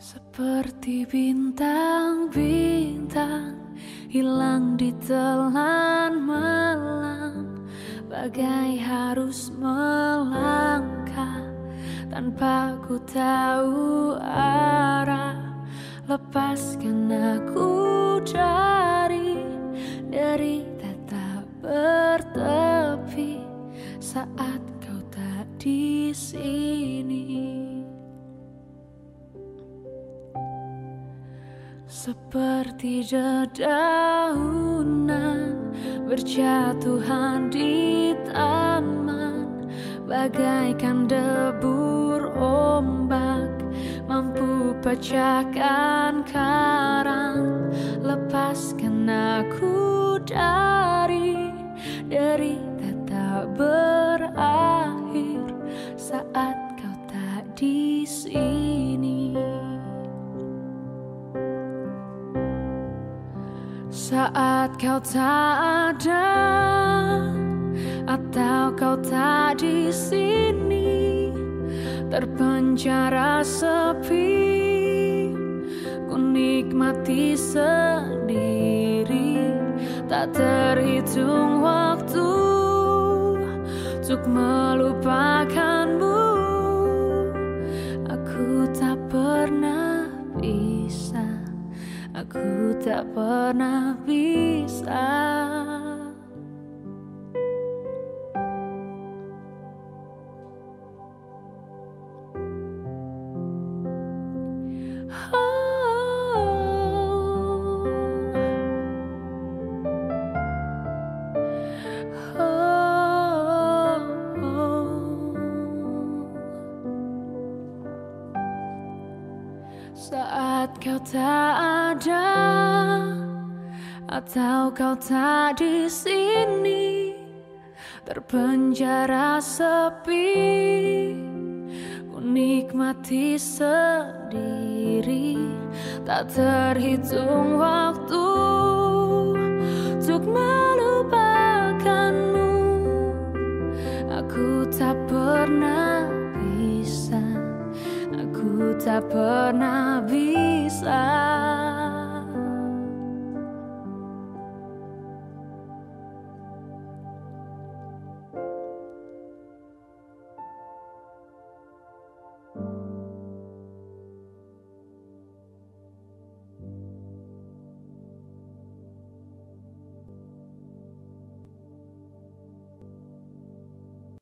Seperti bintang-bintang hilang di telan malam Bagai harus melangkah tanpa ku tahu arah Lepaskan aku dari dari tak bertepi saat kau tak di sini. Seperti dedaunan berjatuhan di taman. Bagaikan debur ombak mampu pecahkan karang. Lepaskan aku dari derita tak berakhir. Saat kau tak di sini Saat kau tak ada atau kau tak di sini terpenjara sepi ku nikmati sendiri. Tak terhitung waktu untuk melupakanmu Aku tak pernah bisa Saat kau tak ada atau kau tak di sini terpenjara sepi ku nikmati sendiri. Tak terhitung waktu untuk melupakanmu. Aku tak pernah tak pernah bisa